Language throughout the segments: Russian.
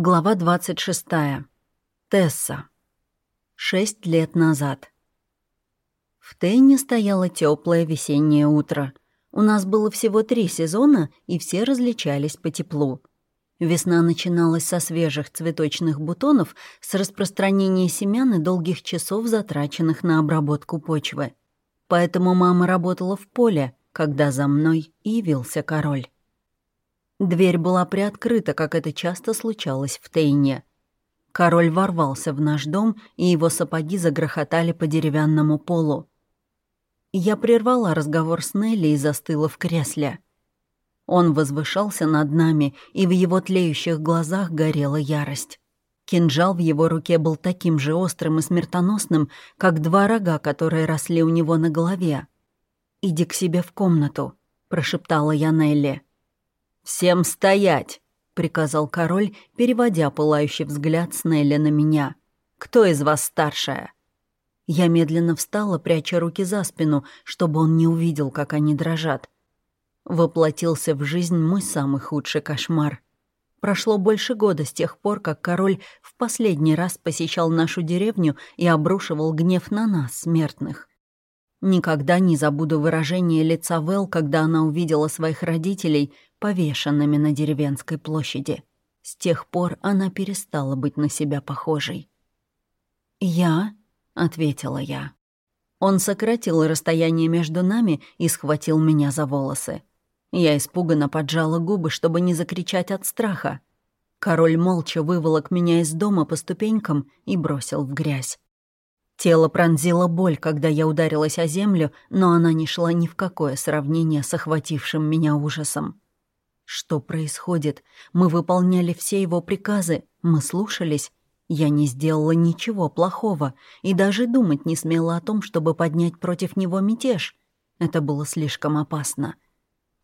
Глава 26. Тесса. Шесть лет назад. В Тейне стояло теплое весеннее утро. У нас было всего три сезона, и все различались по теплу. Весна начиналась со свежих цветочных бутонов, с распространения семян и долгих часов, затраченных на обработку почвы. Поэтому мама работала в поле, когда за мной явился король. Дверь была приоткрыта, как это часто случалось в Тейне. Король ворвался в наш дом, и его сапоги загрохотали по деревянному полу. Я прервала разговор с Нелли и застыла в кресле. Он возвышался над нами, и в его тлеющих глазах горела ярость. Кинжал в его руке был таким же острым и смертоносным, как два рога, которые росли у него на голове. «Иди к себе в комнату», — прошептала я Нелли. «Всем стоять!» — приказал король, переводя пылающий взгляд с Нелли на меня. «Кто из вас старшая?» Я медленно встала, пряча руки за спину, чтобы он не увидел, как они дрожат. Воплотился в жизнь мой самый худший кошмар. Прошло больше года с тех пор, как король в последний раз посещал нашу деревню и обрушивал гнев на нас, смертных. Никогда не забуду выражение лица Вэл, когда она увидела своих родителей, повешенными на деревенской площади. С тех пор она перестала быть на себя похожей. «Я?» — ответила я. Он сократил расстояние между нами и схватил меня за волосы. Я испуганно поджала губы, чтобы не закричать от страха. Король молча выволок меня из дома по ступенькам и бросил в грязь. Тело пронзило боль, когда я ударилась о землю, но она не шла ни в какое сравнение с охватившим меня ужасом. Что происходит? Мы выполняли все его приказы, мы слушались. Я не сделала ничего плохого и даже думать не смела о том, чтобы поднять против него мятеж. Это было слишком опасно.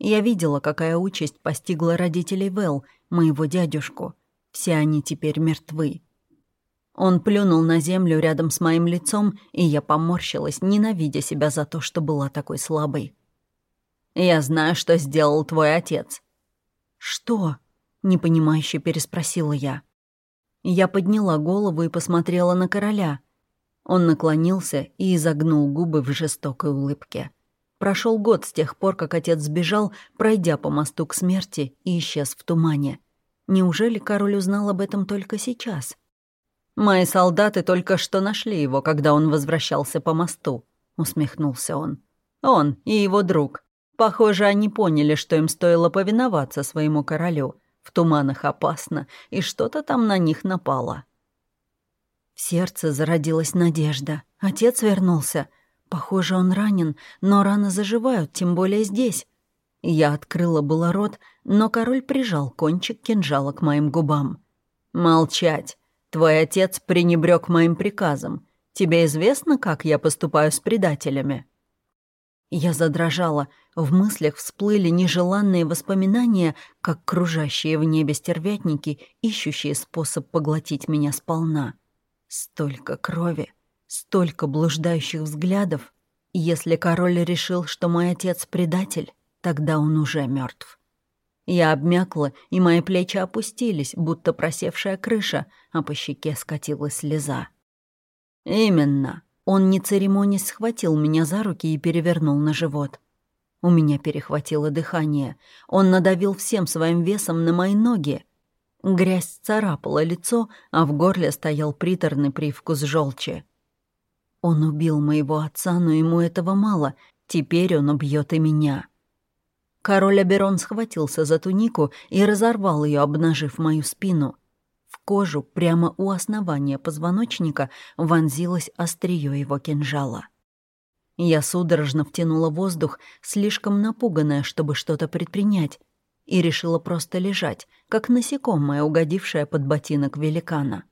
Я видела, какая участь постигла родителей Вэл, моего дядюшку. Все они теперь мертвы. Он плюнул на землю рядом с моим лицом, и я поморщилась, ненавидя себя за то, что была такой слабой. «Я знаю, что сделал твой отец», «Что?» — непонимающе переспросила я. Я подняла голову и посмотрела на короля. Он наклонился и изогнул губы в жестокой улыбке. Прошел год с тех пор, как отец сбежал, пройдя по мосту к смерти и исчез в тумане. Неужели король узнал об этом только сейчас? «Мои солдаты только что нашли его, когда он возвращался по мосту», — усмехнулся он. «Он и его друг. Похоже, они поняли, что им стоило повиноваться своему королю. В туманах опасно, и что-то там на них напало. В сердце зародилась надежда. Отец вернулся. Похоже, он ранен, но раны заживают, тем более здесь. Я открыла было рот, но король прижал кончик кинжала к моим губам. «Молчать. Твой отец пренебрег моим приказом. Тебе известно, как я поступаю с предателями?» Я задрожала, в мыслях всплыли нежеланные воспоминания, как кружащие в небе стервятники, ищущие способ поглотить меня сполна. Столько крови, столько блуждающих взглядов. Если король решил, что мой отец предатель, тогда он уже мертв. Я обмякла, и мои плечи опустились, будто просевшая крыша, а по щеке скатилась слеза. «Именно», он, не церемонясь, схватил меня за руки и перевернул на живот. У меня перехватило дыхание. Он надавил всем своим весом на мои ноги. Грязь царапала лицо, а в горле стоял приторный привкус желчи. Он убил моего отца, но ему этого мало. Теперь он убьет и меня. Король Аберон схватился за тунику и разорвал ее, обнажив мою спину — в кожу прямо у основания позвоночника вонзилось острие его кинжала. Я судорожно втянула воздух, слишком напуганная, чтобы что-то предпринять, и решила просто лежать, как насекомое, угодившее под ботинок великана.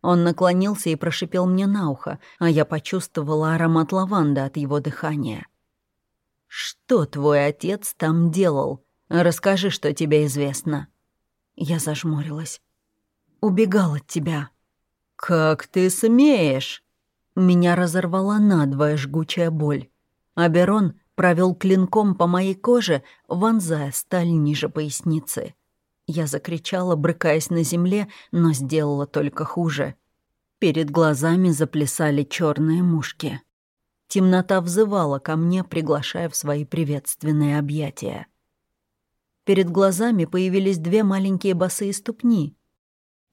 Он наклонился и прошипел мне на ухо, а я почувствовала аромат лаванды от его дыхания. «Что твой отец там делал? Расскажи, что тебе известно». Я зажмурилась убегал от тебя». «Как ты смеешь?» Меня разорвала надвое жгучая боль. Аберон провел клинком по моей коже, вонзая сталь ниже поясницы. Я закричала, брыкаясь на земле, но сделала только хуже. Перед глазами заплясали черные мушки. Темнота взывала ко мне, приглашая в свои приветственные объятия. Перед глазами появились две маленькие босые ступни.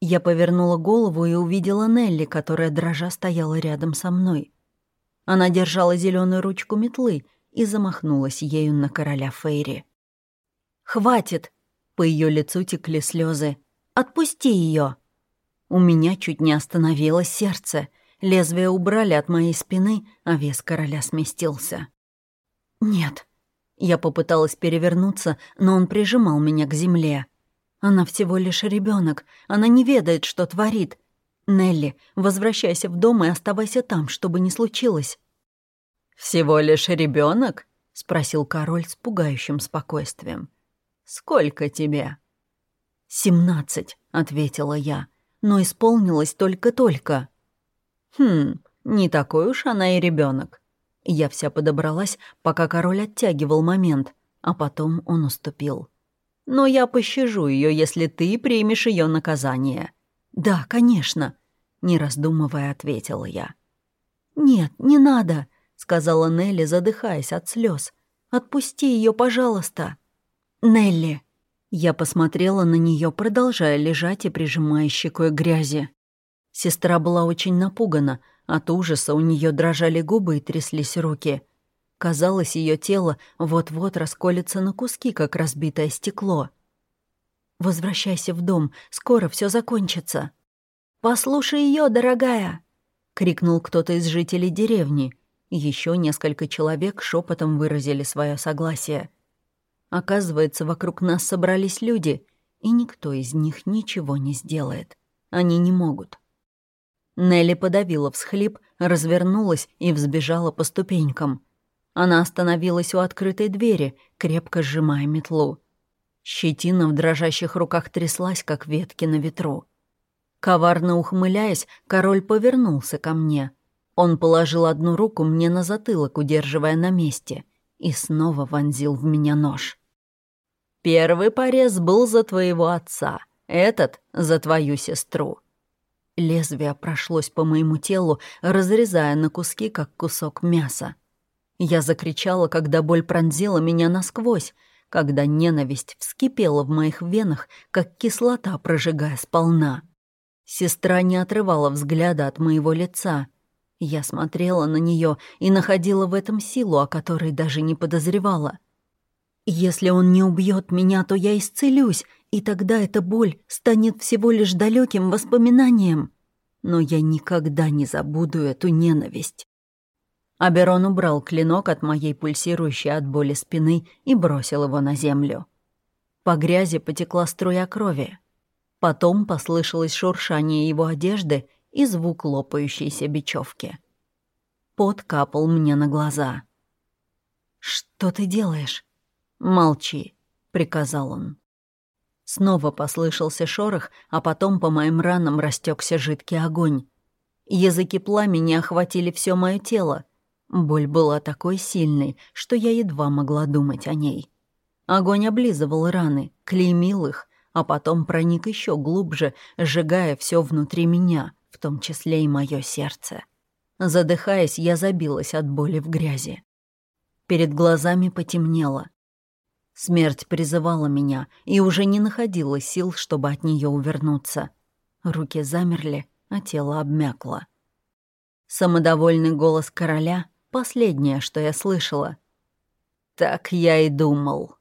Я повернула голову и увидела Нелли, которая дрожа стояла рядом со мной. Она держала зеленую ручку метлы и замахнулась ею на короля Фейри. «Хватит!» По ее лицу текли слезы. «Отпусти ее!» У меня чуть не остановилось сердце. Лезвие убрали от моей спины, а вес короля сместился. «Нет». Я попыталась перевернуться, но он прижимал меня к земле. Она всего лишь ребенок, она не ведает, что творит. Нелли, возвращайся в дом и оставайся там, чтобы не случилось. «Всего лишь ребенок? спросил король с пугающим спокойствием. «Сколько тебе?» «Семнадцать», — ответила я, «но исполнилось только-только». «Хм, не такой уж она и ребенок. Я вся подобралась, пока король оттягивал момент, а потом он уступил. «Но я пощажу ее, если ты примешь ее наказание». «Да, конечно», — не раздумывая, ответила я. «Нет, не надо», — сказала Нелли, задыхаясь от слез. «Отпусти ее, пожалуйста». «Нелли!» Я посмотрела на нее, продолжая лежать и прижимая щекой грязи. Сестра была очень напугана. От ужаса у нее дрожали губы и тряслись руки. Казалось, ее тело вот-вот расколется на куски, как разбитое стекло. «Возвращайся в дом, скоро все закончится». «Послушай ее, дорогая!» — крикнул кто-то из жителей деревни. Еще несколько человек шепотом выразили свое согласие. Оказывается, вокруг нас собрались люди, и никто из них ничего не сделает. Они не могут. Нелли подавила всхлип, развернулась и взбежала по ступенькам. Она остановилась у открытой двери, крепко сжимая метлу. Щетина в дрожащих руках тряслась, как ветки на ветру. Коварно ухмыляясь, король повернулся ко мне. Он положил одну руку мне на затылок, удерживая на месте, и снова вонзил в меня нож. «Первый порез был за твоего отца, этот — за твою сестру». Лезвие прошлось по моему телу, разрезая на куски, как кусок мяса. Я закричала, когда боль пронзила меня насквозь, когда ненависть вскипела в моих венах, как кислота, прожигая сполна. Сестра не отрывала взгляда от моего лица. Я смотрела на нее и находила в этом силу, о которой даже не подозревала. Если он не убьет меня, то я исцелюсь, и тогда эта боль станет всего лишь далеким воспоминанием. Но я никогда не забуду эту ненависть. Аберон убрал клинок от моей пульсирующей от боли спины и бросил его на землю. По грязи потекла струя крови. Потом послышалось шуршание его одежды и звук лопающейся бечевки. Пот капал мне на глаза. «Что ты делаешь?» «Молчи», — приказал он. Снова послышался шорох, а потом по моим ранам растекся жидкий огонь. Языки пламени охватили все мое тело. Боль была такой сильной, что я едва могла думать о ней. Огонь облизывал раны, клеймил их, а потом проник еще глубже, сжигая все внутри меня — в том числе и мое сердце. Задыхаясь, я забилась от боли в грязи. Перед глазами потемнело. Смерть призывала меня и уже не находила сил, чтобы от нее увернуться. Руки замерли, а тело обмякло. Самодовольный голос короля — последнее, что я слышала. «Так я и думал».